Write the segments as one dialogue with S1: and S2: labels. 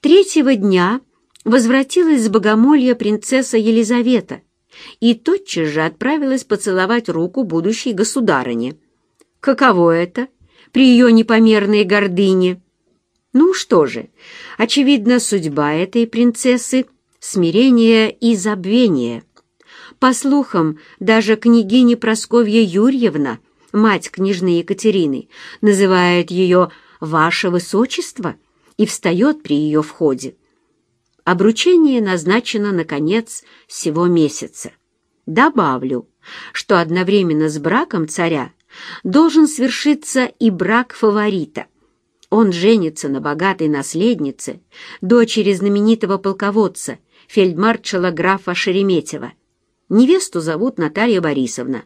S1: Третьего дня возвратилась с богомолья принцесса Елизавета и тотчас же отправилась поцеловать руку будущей государыне. Каково это при ее непомерной гордыне? Ну что же, очевидно, судьба этой принцессы — смирение и забвение. По слухам, даже княгиня Просковья Юрьевна, мать княжны Екатерины, называет ее «Ваше Высочество» и встает при ее входе. Обручение назначено на конец всего месяца. Добавлю, что одновременно с браком царя должен свершиться и брак фаворита. Он женится на богатой наследнице, дочери знаменитого полководца, фельдмаршала графа Шереметьева. Невесту зовут Наталья Борисовна.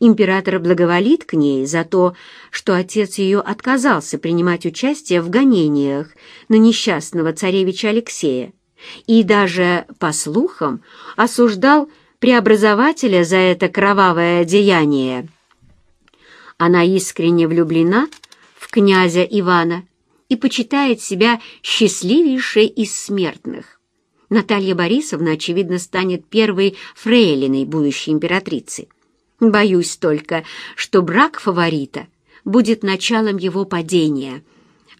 S1: Император благоволит к ней за то, что отец ее отказался принимать участие в гонениях на несчастного царевича Алексея и даже, по слухам, осуждал преобразователя за это кровавое деяние. Она искренне влюблена в князя Ивана и почитает себя счастливейшей из смертных. Наталья Борисовна, очевидно, станет первой фрейлиной будущей императрицы. Боюсь только, что брак фаворита будет началом его падения,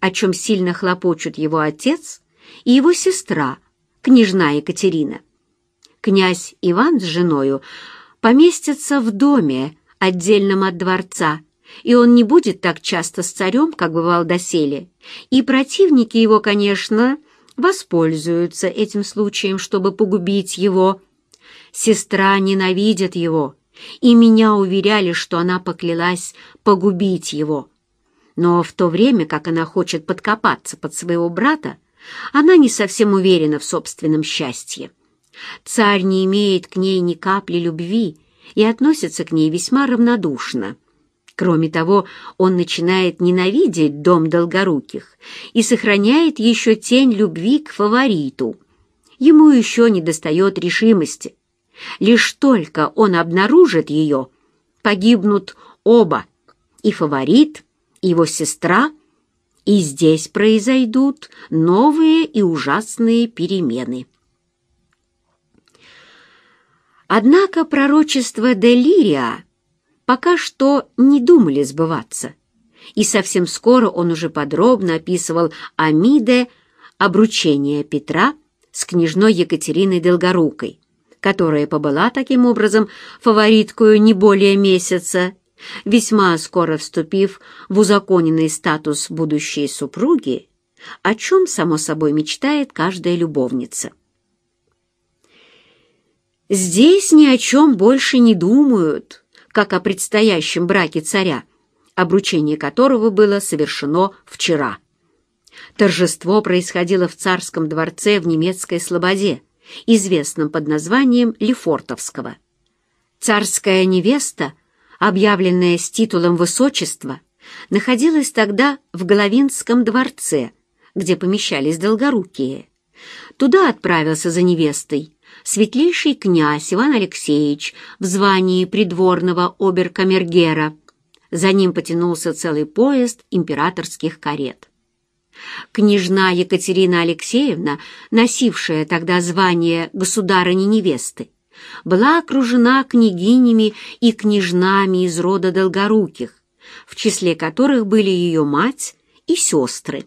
S1: о чем сильно хлопочут его отец и его сестра, княжна Екатерина. Князь Иван с женою поместятся в доме, отдельном от дворца, и он не будет так часто с царем, как бывал доселе, и противники его, конечно, воспользуются этим случаем, чтобы погубить его. Сестра ненавидит его, и меня уверяли, что она поклялась погубить его. Но в то время, как она хочет подкопаться под своего брата, она не совсем уверена в собственном счастье. Царь не имеет к ней ни капли любви и относится к ней весьма равнодушно. Кроме того, он начинает ненавидеть дом Долгоруких и сохраняет еще тень любви к фавориту. Ему еще не достает решимости. Лишь только он обнаружит ее, погибнут оба, и фаворит, и его сестра — и здесь произойдут новые и ужасные перемены. Однако пророчества Делирия пока что не думали сбываться, и совсем скоро он уже подробно описывал Амиде обручение Петра с княжной Екатериной Долгорукой, которая побыла таким образом фавориткою не более месяца, весьма скоро вступив в узаконенный статус будущей супруги, о чем, само собой, мечтает каждая любовница. Здесь ни о чем больше не думают, как о предстоящем браке царя, обручение которого было совершено вчера. Торжество происходило в царском дворце в немецкой Слободе, известном под названием Лефортовского. Царская невеста — объявленная с титулом высочества, находилась тогда в Головинском дворце, где помещались долгорукие. Туда отправился за невестой светлейший князь Иван Алексеевич в звании придворного оберкамергера. За ним потянулся целый поезд императорских карет. Княжна Екатерина Алексеевна, носившая тогда звание государыни-невесты, была окружена княгинями и княжнами из рода Долгоруких, в числе которых были ее мать и сестры.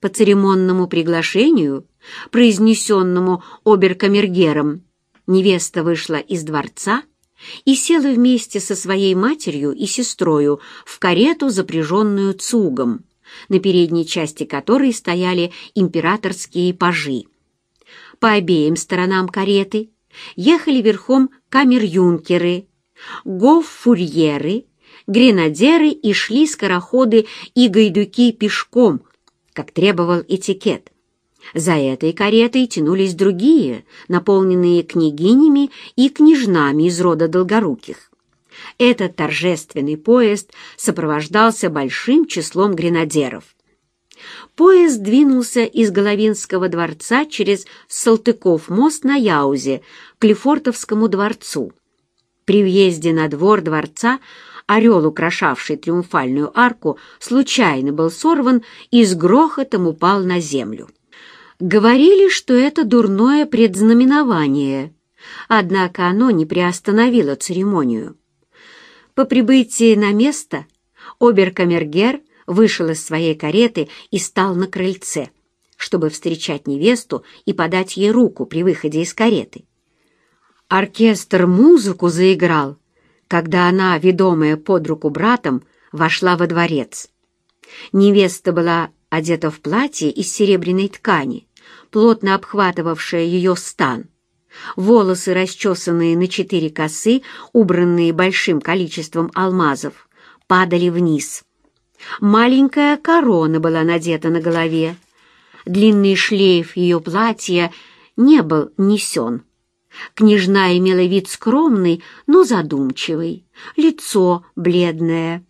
S1: По церемонному приглашению, произнесенному оберкамергером, невеста вышла из дворца и села вместе со своей матерью и сестрою в карету, запряженную цугом, на передней части которой стояли императорские пажи. По обеим сторонам кареты ехали верхом камер-юнкеры, гоф-фурьеры, гренадеры и шли скороходы и гайдуки пешком, как требовал этикет. За этой каретой тянулись другие, наполненные княгинями и княжнами из рода Долгоруких. Этот торжественный поезд сопровождался большим числом гренадеров. Поезд двинулся из Головинского дворца через Салтыков мост на Яузе к Лефортовскому дворцу. При въезде на двор дворца орел, украшавший триумфальную арку, случайно был сорван и с грохотом упал на землю. Говорили, что это дурное предзнаменование, однако оно не приостановило церемонию. По прибытии на место оберкамергер вышел из своей кареты и стал на крыльце, чтобы встречать невесту и подать ей руку при выходе из кареты. Оркестр музыку заиграл, когда она, ведомая под руку братом, вошла во дворец. Невеста была одета в платье из серебряной ткани, плотно обхватывавшее ее стан. Волосы, расчесанные на четыре косы, убранные большим количеством алмазов, падали вниз. Маленькая корона была надета на голове. Длинный шлейф ее платья не был несен. Княжна имела вид скромный, но задумчивый, лицо бледное.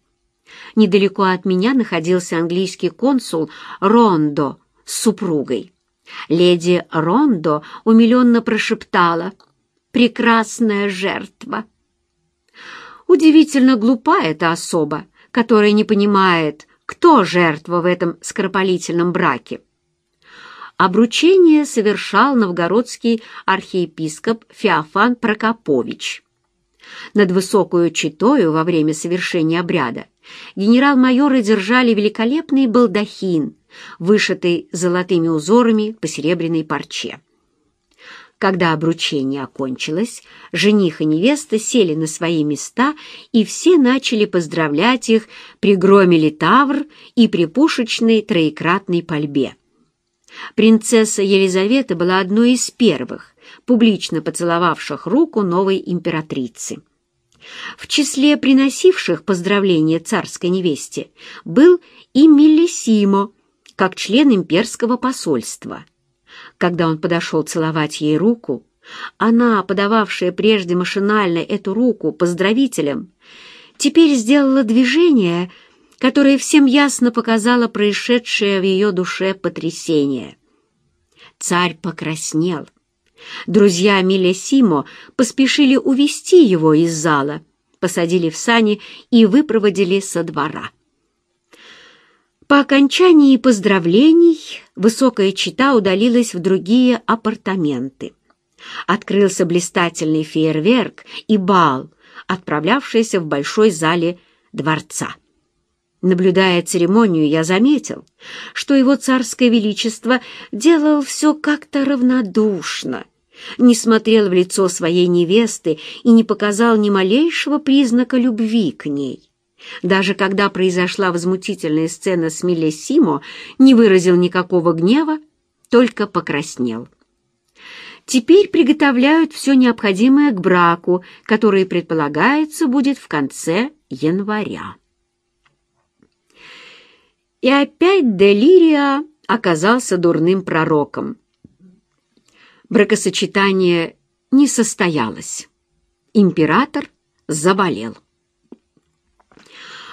S1: Недалеко от меня находился английский консул Рондо с супругой. Леди Рондо умиленно прошептала «Прекрасная жертва!» Удивительно глупа эта особа, которая не понимает, кто жертва в этом скоропалительном браке. Обручение совершал новгородский архиепископ Феофан Прокопович. Над высокую читою во время совершения обряда генерал-майоры держали великолепный балдахин, вышитый золотыми узорами по серебряной парче. Когда обручение окончилось, жених и невеста сели на свои места, и все начали поздравлять их при громе литавр и при пушечной троекратной пальбе. Принцесса Елизавета была одной из первых, публично поцеловавших руку новой императрицы. В числе приносивших поздравления царской невесте был и Миллисимо, как член имперского посольства. Когда он подошел целовать ей руку, она, подававшая прежде машинально эту руку поздравителям, теперь сделала движение, которое всем ясно показало происшедшее в ее душе потрясение. Царь покраснел. Друзья Милесимо поспешили увести его из зала, посадили в сани и выпроводили со двора. По окончании поздравлений высокая чита удалилась в другие апартаменты. Открылся блистательный фейерверк и бал, отправлявшийся в большой зале дворца. Наблюдая церемонию, я заметил, что его царское величество делал все как-то равнодушно, не смотрел в лицо своей невесты и не показал ни малейшего признака любви к ней. Даже когда произошла возмутительная сцена с Милесимо, не выразил никакого гнева, только покраснел. Теперь приготовляют все необходимое к браку, который, предполагается, будет в конце января. И опять Делирия оказался дурным пророком. Бракосочетание не состоялось. Император заболел.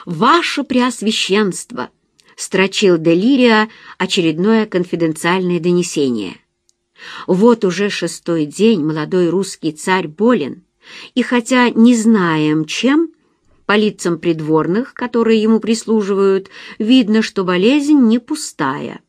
S1: «Ваше Преосвященство!» — строчил Делирия очередное конфиденциальное донесение. «Вот уже шестой день молодой русский царь болен, и хотя не знаем, чем, по лицам придворных, которые ему прислуживают, видно, что болезнь не пустая.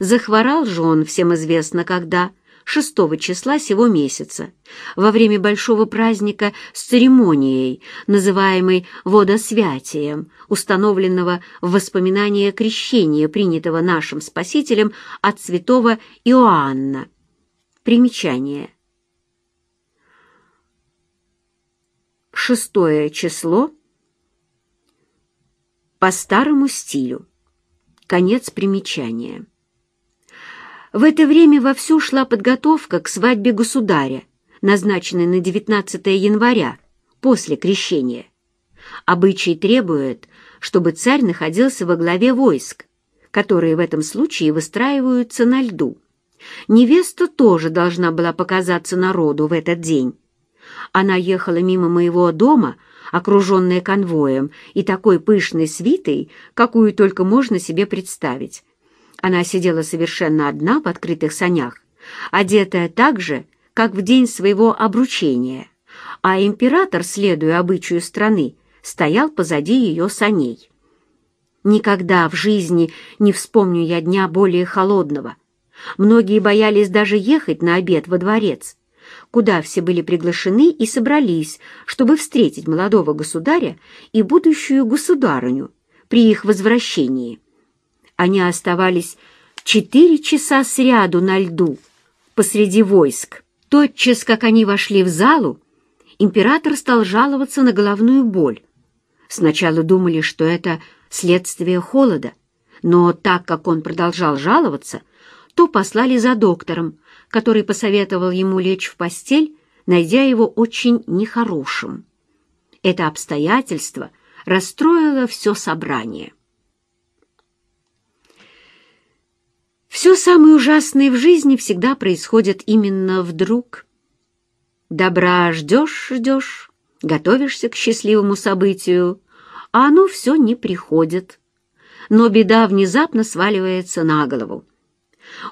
S1: Захворал же он, всем известно когда, 6 числа сего месяца, во время большого праздника с церемонией, называемой водосвятием, установленного в воспоминание крещения, принятого нашим Спасителем от святого Иоанна. Примечание. Шестое число по старому стилю. Конец примечания. В это время вовсю шла подготовка к свадьбе государя, назначенной на 19 января, после крещения. Обычай требует, чтобы царь находился во главе войск, которые в этом случае выстраиваются на льду. Невеста тоже должна была показаться народу в этот день. Она ехала мимо моего дома, окруженная конвоем и такой пышной свитой, какую только можно себе представить. Она сидела совершенно одна в открытых санях, одетая так же, как в день своего обручения, а император, следуя обычаю страны, стоял позади ее саней. Никогда в жизни не вспомню я дня более холодного. Многие боялись даже ехать на обед во дворец, куда все были приглашены и собрались, чтобы встретить молодого государя и будущую государыню при их возвращении. Они оставались четыре часа сряду на льду посреди войск. Тотчас, как они вошли в залу, император стал жаловаться на головную боль. Сначала думали, что это следствие холода, но так как он продолжал жаловаться, то послали за доктором, который посоветовал ему лечь в постель, найдя его очень нехорошим. Это обстоятельство расстроило все собрание. Все самое ужасное в жизни всегда происходит именно вдруг. Добра ждешь-ждешь, готовишься к счастливому событию, а оно все не приходит. Но беда внезапно сваливается на голову.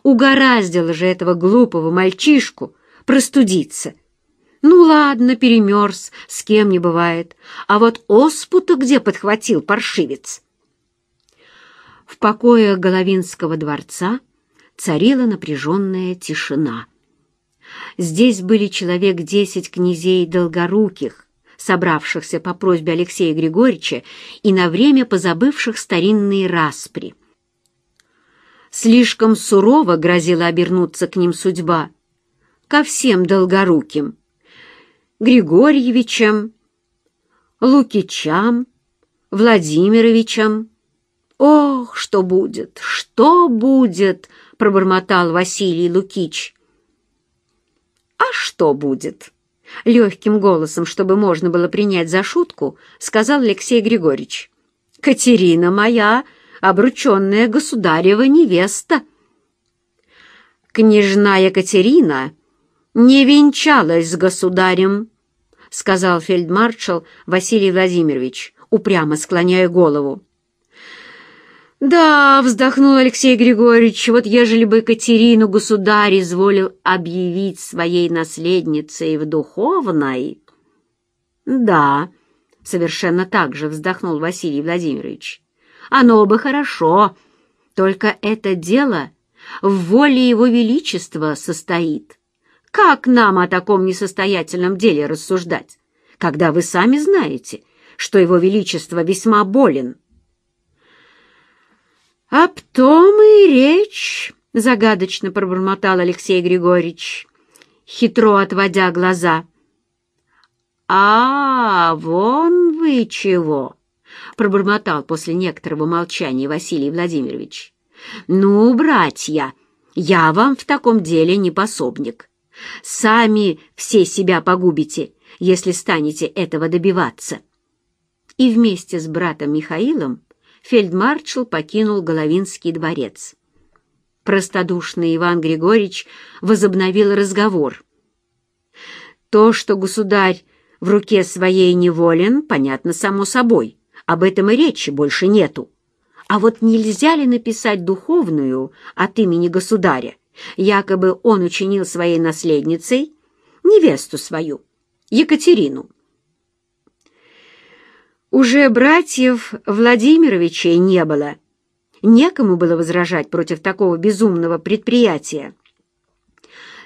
S1: Угораздило же этого глупого мальчишку простудиться. Ну ладно, перемерз, с кем не бывает. А вот оспу-то где подхватил паршивец? В покоях Головинского дворца царила напряженная тишина. Здесь были человек десять князей долгоруких, собравшихся по просьбе Алексея Григорьевича и на время позабывших старинные распри. Слишком сурово грозила обернуться к ним судьба, ко всем долгоруким, Григорьевичам, Лукичам, Владимировичам. «Ох, что будет, что будет!» — пробормотал Василий Лукич. «А что будет?» — легким голосом, чтобы можно было принять за шутку, сказал Алексей Григорьевич. «Катерина моя, обрученная государева невеста». «Княжна Екатерина не венчалась с государем», — сказал фельдмаршал Василий Владимирович, упрямо склоняя голову. «Да», — вздохнул Алексей Григорьевич, «вот ежели бы Катерину государь изволил объявить своей наследницей в духовной...» «Да», — совершенно так же вздохнул Василий Владимирович, «оно бы хорошо, только это дело в воле его величества состоит. Как нам о таком несостоятельном деле рассуждать, когда вы сами знаете, что его величество весьма болен?» «Об том и речь», — загадочно пробормотал Алексей Григорьевич, хитро отводя глаза. «А, вон вы чего!» — пробормотал после некоторого молчания Василий Владимирович. «Ну, братья, я вам в таком деле не пособник. Сами все себя погубите, если станете этого добиваться». И вместе с братом Михаилом фельдмаршал покинул Головинский дворец. Простодушный Иван Григорьевич возобновил разговор. То, что государь в руке своей неволен, понятно само собой. Об этом и речи больше нету. А вот нельзя ли написать духовную от имени государя? Якобы он учинил своей наследницей невесту свою, Екатерину. Уже братьев Владимировичей не было. Некому было возражать против такого безумного предприятия.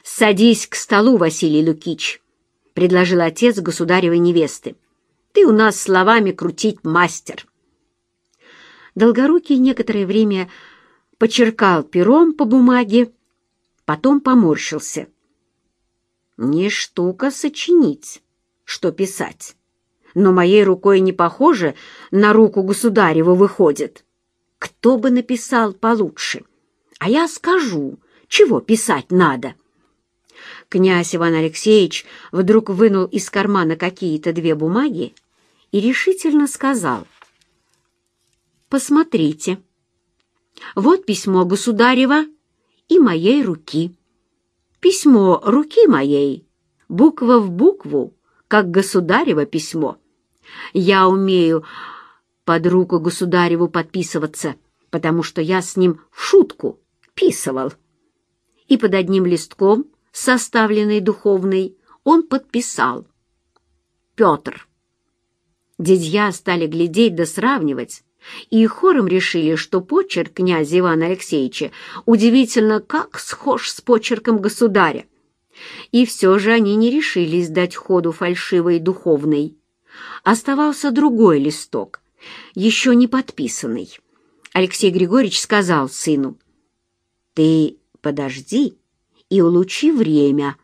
S1: «Садись к столу, Василий Лукич», — предложил отец государевой невесты. «Ты у нас словами крутить мастер». Долгорукий некоторое время почеркал пером по бумаге, потом поморщился. «Не штука сочинить, что писать» но моей рукой не похоже на руку государева выходит. Кто бы написал получше? А я скажу, чего писать надо. Князь Иван Алексеевич вдруг вынул из кармана какие-то две бумаги и решительно сказал. «Посмотрите, вот письмо государева и моей руки. Письмо руки моей, буква в букву, как государево письмо. Я умею под руку государеву подписываться, потому что я с ним в шутку писывал. И под одним листком, составленный духовный, он подписал. Петр. Дядья стали глядеть да сравнивать, и хором решили, что почерк князя Ивана Алексеевича удивительно как схож с почерком государя. И все же они не решились дать ходу фальшивой духовной. Оставался другой листок, еще не подписанный. Алексей Григорьевич сказал сыну, «Ты подожди и улучи время,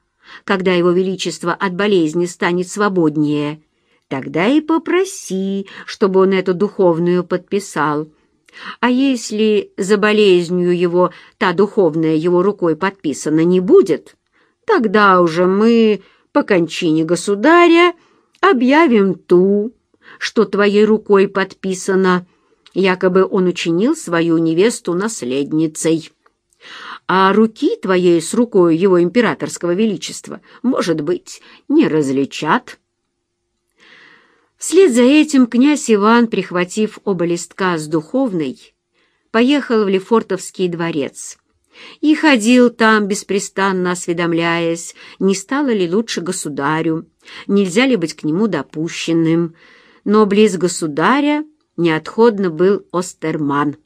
S1: когда его величество от болезни станет свободнее. Тогда и попроси, чтобы он эту духовную подписал. А если за болезнью его та духовная его рукой подписана не будет, тогда уже мы по кончине государя объявим ту, что твоей рукой подписана, якобы он учинил свою невесту наследницей. А руки твоей с рукой его императорского величества, может быть, не различат». Вслед за этим князь Иван, прихватив оба листка с духовной, поехал в Лефортовский дворец и ходил там, беспрестанно осведомляясь, не стало ли лучше государю, нельзя ли быть к нему допущенным. Но близ государя неотходно был Остерман.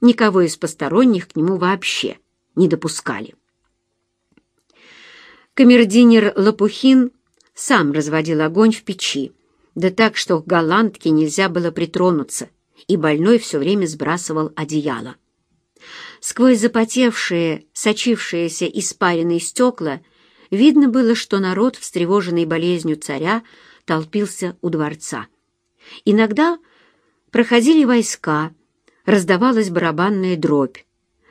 S1: Никого из посторонних к нему вообще не допускали. Камердинер Лопухин сам разводил огонь в печи, да так, что голландке нельзя было притронуться, и больной все время сбрасывал одеяло. Сквозь запотевшие, сочившиеся испаренные стекла видно было, что народ, встревоженный болезнью царя, толпился у дворца. Иногда проходили войска, раздавалась барабанная дробь.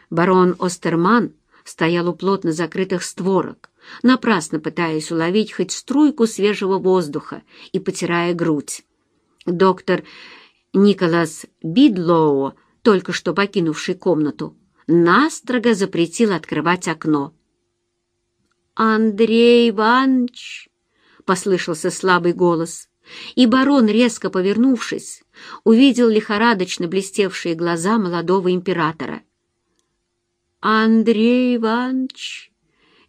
S1: Барон Остерман стоял у плотно закрытых створок, напрасно пытаясь уловить хоть струйку свежего воздуха и потирая грудь. Доктор Николас Бидлоу, только что покинувший комнату, настрого запретил открывать окно. «Андрей Иванович!» — послышался слабый голос, и барон, резко повернувшись, увидел лихорадочно блестевшие глаза молодого императора. «Андрей Иванович!»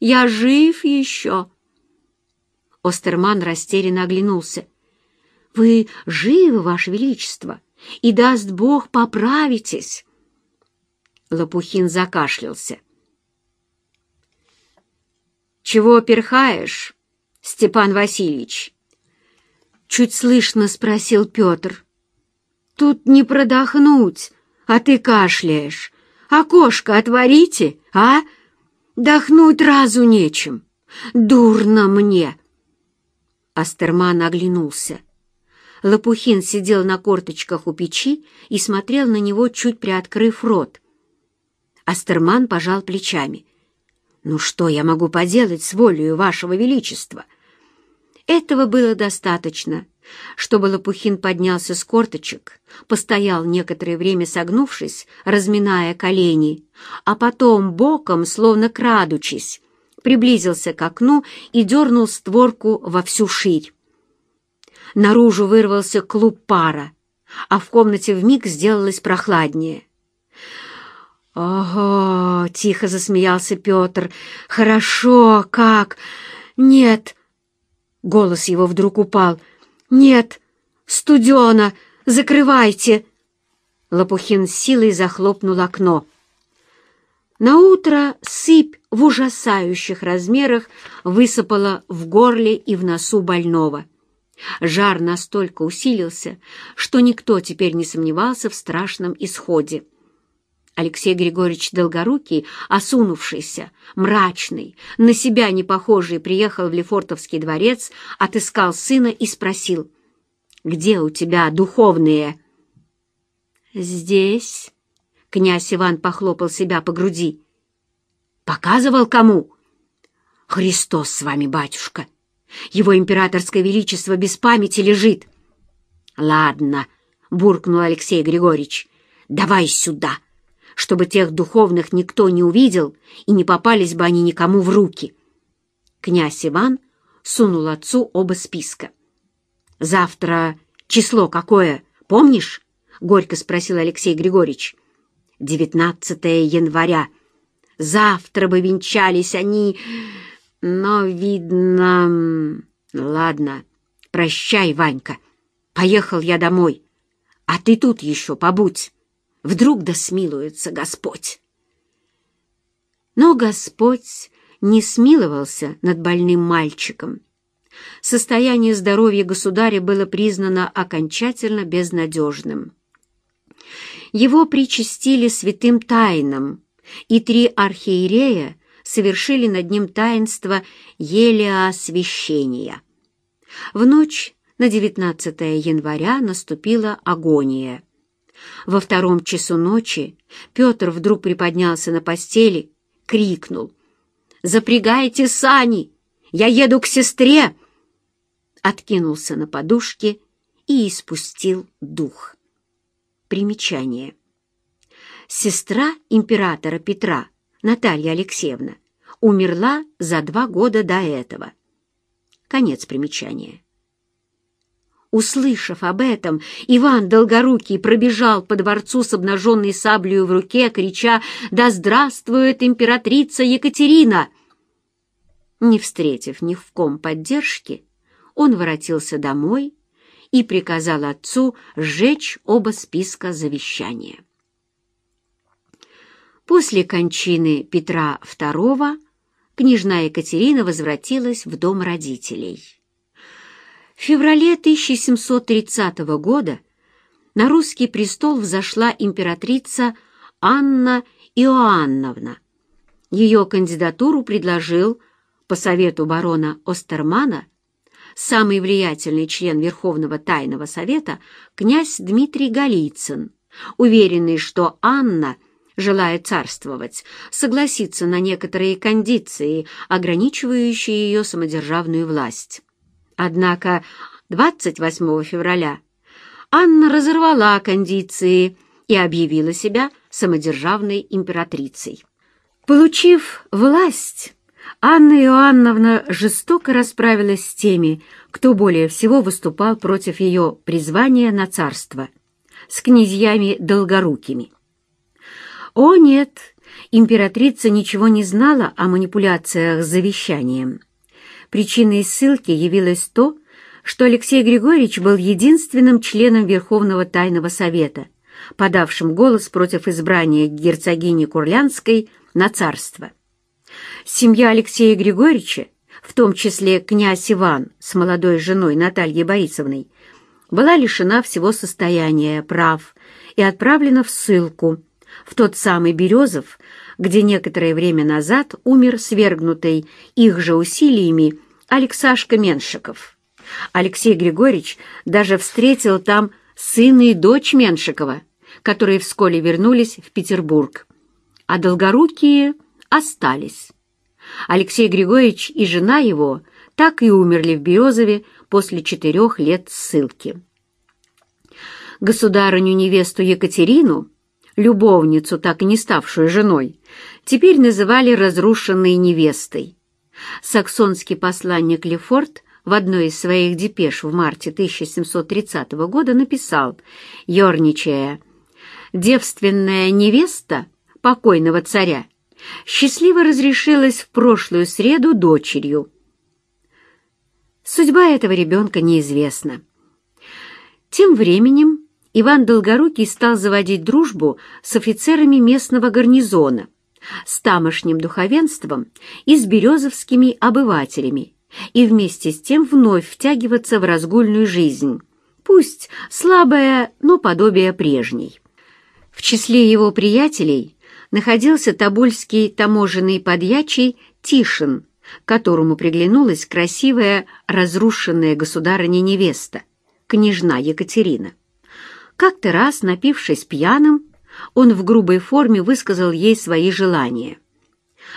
S1: Я жив еще!» Остерман растерянно оглянулся. «Вы живы, Ваше Величество, и, даст Бог, поправитесь!» Лопухин закашлялся. «Чего перхаешь, Степан Васильевич?» Чуть слышно спросил Петр. «Тут не продохнуть, а ты кашляешь. Окошко отворите, а?» Дохнуть разу нечем. Дурно мне. Астерман оглянулся. Лопухин сидел на корточках у печи и смотрел на него, чуть приоткрыв рот. Астерман пожал плечами. «Ну что я могу поделать с волею вашего величества?» Этого было достаточно, чтобы Лопухин поднялся с корточек, постоял некоторое время согнувшись, разминая колени, а потом боком, словно крадучись, приблизился к окну и дернул створку во всю ширь. Наружу вырвался клуб пара, а в комнате вмиг сделалось прохладнее. «Ого!» — тихо засмеялся Петр. «Хорошо, как? Нет!» Голос его вдруг упал — «Нет! Студена! Закрывайте!» Лопухин силой захлопнул окно. Наутро сыпь в ужасающих размерах высыпала в горле и в носу больного. Жар настолько усилился, что никто теперь не сомневался в страшном исходе. Алексей Григорьевич Долгорукий, осунувшийся, мрачный, на себя не похожий, приехал в Лефортовский дворец, отыскал сына и спросил, «Где у тебя духовные?» «Здесь», — князь Иван похлопал себя по груди. «Показывал кому?» «Христос с вами, батюшка! Его императорское величество без памяти лежит!» «Ладно», — буркнул Алексей Григорьевич, — «давай сюда!» Чтобы тех духовных никто не увидел и не попались бы они никому в руки. Князь Иван сунул отцу оба списка. «Завтра число какое, помнишь?» — горько спросил Алексей Григорьевич. «Девятнадцатое января. Завтра бы венчались они, но, видно... Ладно, прощай, Ванька. Поехал я домой. А ты тут еще побудь. Вдруг да смилуется Господь. Но Господь не смиловался над больным мальчиком. Состояние здоровья государя было признано окончательно безнадежным. Его причастили святым тайнам, и три архиерея совершили над ним таинство елеосвящения. В ночь на 19 января наступила агония. Во втором часу ночи Петр вдруг приподнялся на постели, крикнул «Запрягайте сани! Я еду к сестре!» Откинулся на подушке и испустил дух. Примечание. Сестра императора Петра, Наталья Алексеевна, умерла за два года до этого. Конец примечания. Услышав об этом, Иван Долгорукий пробежал по дворцу с обнаженной саблею в руке, крича «Да здравствует императрица Екатерина!» Не встретив ни в ком поддержки, он воротился домой и приказал отцу сжечь оба списка завещания. После кончины Петра II княжна Екатерина возвратилась в дом родителей. Феврале 1730 года на русский престол взошла императрица Анна Иоанновна. Ее кандидатуру предложил, по совету барона Остермана, самый влиятельный член Верховного Тайного Совета, князь Дмитрий Голицын, уверенный, что Анна, желая царствовать, согласится на некоторые кондиции, ограничивающие ее самодержавную власть. Однако 28 февраля Анна разорвала кондиции и объявила себя самодержавной императрицей. Получив власть, Анна Иоанновна жестоко расправилась с теми, кто более всего выступал против ее призвания на царство, с князьями Долгорукими. О нет, императрица ничего не знала о манипуляциях с завещанием. Причиной ссылки явилось то, что Алексей Григорьевич был единственным членом Верховного Тайного Совета, подавшим голос против избрания герцогини Курлянской на царство. Семья Алексея Григорьевича, в том числе князь Иван с молодой женой Натальей Борисовной, была лишена всего состояния, прав и отправлена в ссылку, в тот самый Березов, где некоторое время назад умер свергнутый их же усилиями Алексашка Меншиков. Алексей Григорьевич даже встретил там сына и дочь Меншикова, которые вскоре вернулись в Петербург. А долгорукие остались. Алексей Григорьевич и жена его так и умерли в Березове после четырех лет ссылки. Государыню-невесту Екатерину любовницу, так и не ставшую женой, теперь называли разрушенной невестой. Саксонский посланник Лефорт в одной из своих депеш в марте 1730 года написал, ерничая, «Девственная невеста покойного царя счастливо разрешилась в прошлую среду дочерью». Судьба этого ребенка неизвестна. Тем временем Иван Долгорукий стал заводить дружбу с офицерами местного гарнизона, с тамошним духовенством и с березовскими обывателями, и вместе с тем вновь втягиваться в разгульную жизнь, пусть слабая, но подобие прежней. В числе его приятелей находился тобольский таможенный подьячий Тишин, которому приглянулась красивая разрушенная государыня-невеста, княжна Екатерина. Как-то раз, напившись пьяным, он в грубой форме высказал ей свои желания.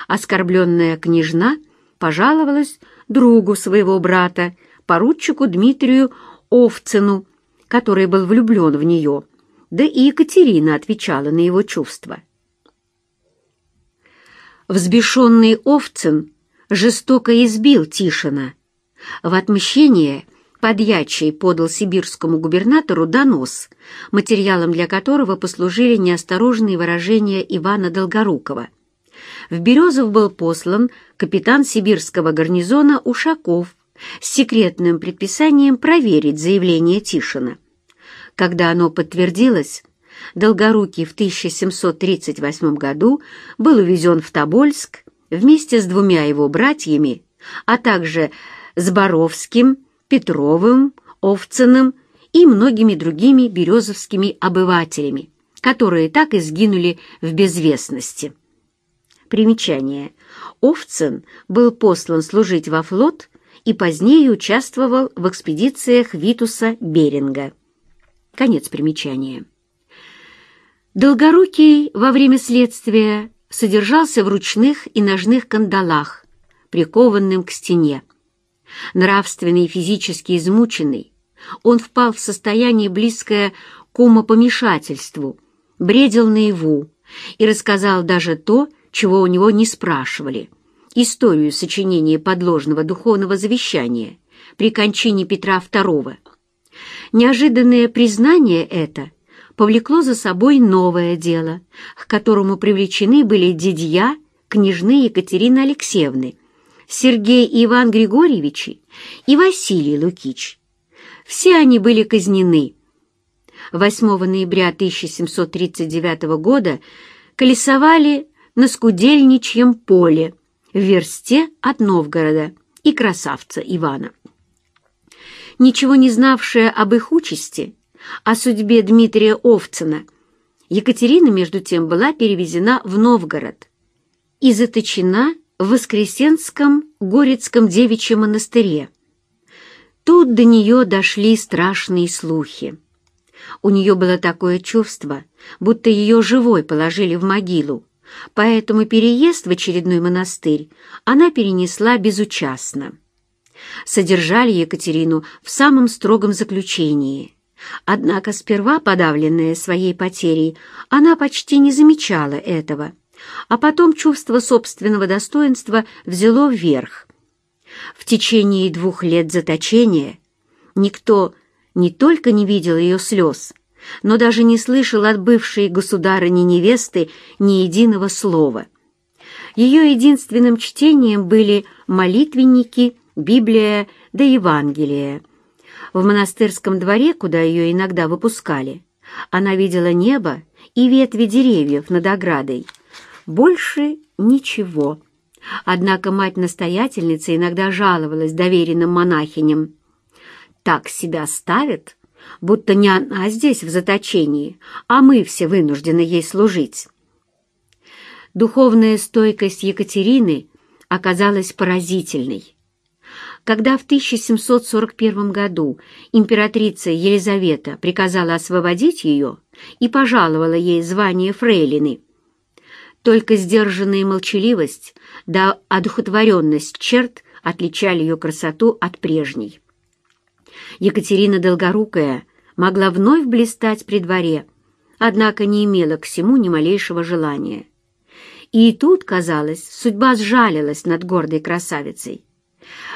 S1: Оскорбленная княжна пожаловалась другу своего брата, поручику Дмитрию Овцину, который был влюблен в нее, да и Екатерина отвечала на его чувства. Взбешенный Овцин жестоко избил Тишина. В отмщение подьячий подал сибирскому губернатору донос, материалом для которого послужили неосторожные выражения Ивана Долгорукова. В Березов был послан капитан сибирского гарнизона Ушаков с секретным предписанием проверить заявление Тишина. Когда оно подтвердилось, Долгорукий в 1738 году был увезен в Тобольск вместе с двумя его братьями, а также с Боровским, Петровым, Овцыным и многими другими березовскими обывателями, которые так и сгинули в безвестности. Примечание. Овцин был послан служить во флот и позднее участвовал в экспедициях Витуса Беринга. Конец примечания. Долгорукий во время следствия содержался в ручных и ножных кандалах, прикованным к стене. Нравственно и физически измученный, он впал в состояние, близкое к умопомешательству, бредил наяву и рассказал даже то, чего у него не спрашивали, историю сочинения подложного духовного завещания при кончине Петра II. Неожиданное признание это повлекло за собой новое дело, к которому привлечены были дядья, княжны Екатерины Алексеевны, Сергей и Иван Григорьевичи и Василий Лукич. Все они были казнены. 8 ноября 1739 года колесовали на Скудельничьем поле в версте от Новгорода и красавца Ивана. Ничего не знавшая об их участи, о судьбе Дмитрия Овцина, Екатерина, между тем, была перевезена в Новгород и заточена в Воскресенском Горецком девичьем монастыре. Тут до нее дошли страшные слухи. У нее было такое чувство, будто ее живой положили в могилу, поэтому переезд в очередной монастырь она перенесла безучастно. Содержали Екатерину в самом строгом заключении – Однако сперва, подавленная своей потерей, она почти не замечала этого, а потом чувство собственного достоинства взяло вверх. В течение двух лет заточения никто не только не видел ее слез, но даже не слышал от бывшей государыни-невесты ни единого слова. Ее единственным чтением были молитвенники, Библия да Евангелие — в монастырском дворе, куда ее иногда выпускали, она видела небо и ветви деревьев над оградой. Больше ничего. Однако мать-настоятельница иногда жаловалась доверенным монахиням. «Так себя ставят, будто не она здесь в заточении, а мы все вынуждены ей служить». Духовная стойкость Екатерины оказалась поразительной. Когда в 1741 году императрица Елизавета приказала освободить ее и пожаловала ей звание фрейлины, только сдержанная молчаливость да одухотворенность черт отличали ее красоту от прежней. Екатерина Долгорукая могла вновь блистать при дворе, однако не имела к всему ни малейшего желания. И тут, казалось, судьба сжалилась над гордой красавицей.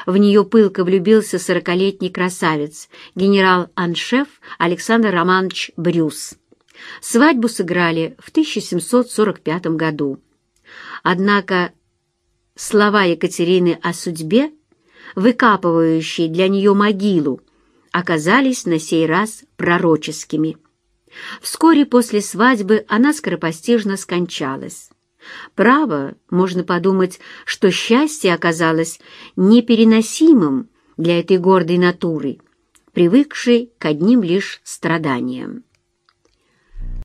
S1: В нее пылко влюбился сорокалетний красавец, генерал-аншеф Александр Романович Брюс. Свадьбу сыграли в 1745 году. Однако слова Екатерины о судьбе, выкапывающие для нее могилу, оказались на сей раз пророческими. Вскоре после свадьбы она скоропостижно скончалась. Право, можно подумать, что счастье оказалось непереносимым для этой гордой натуры, привыкшей к одним лишь страданиям.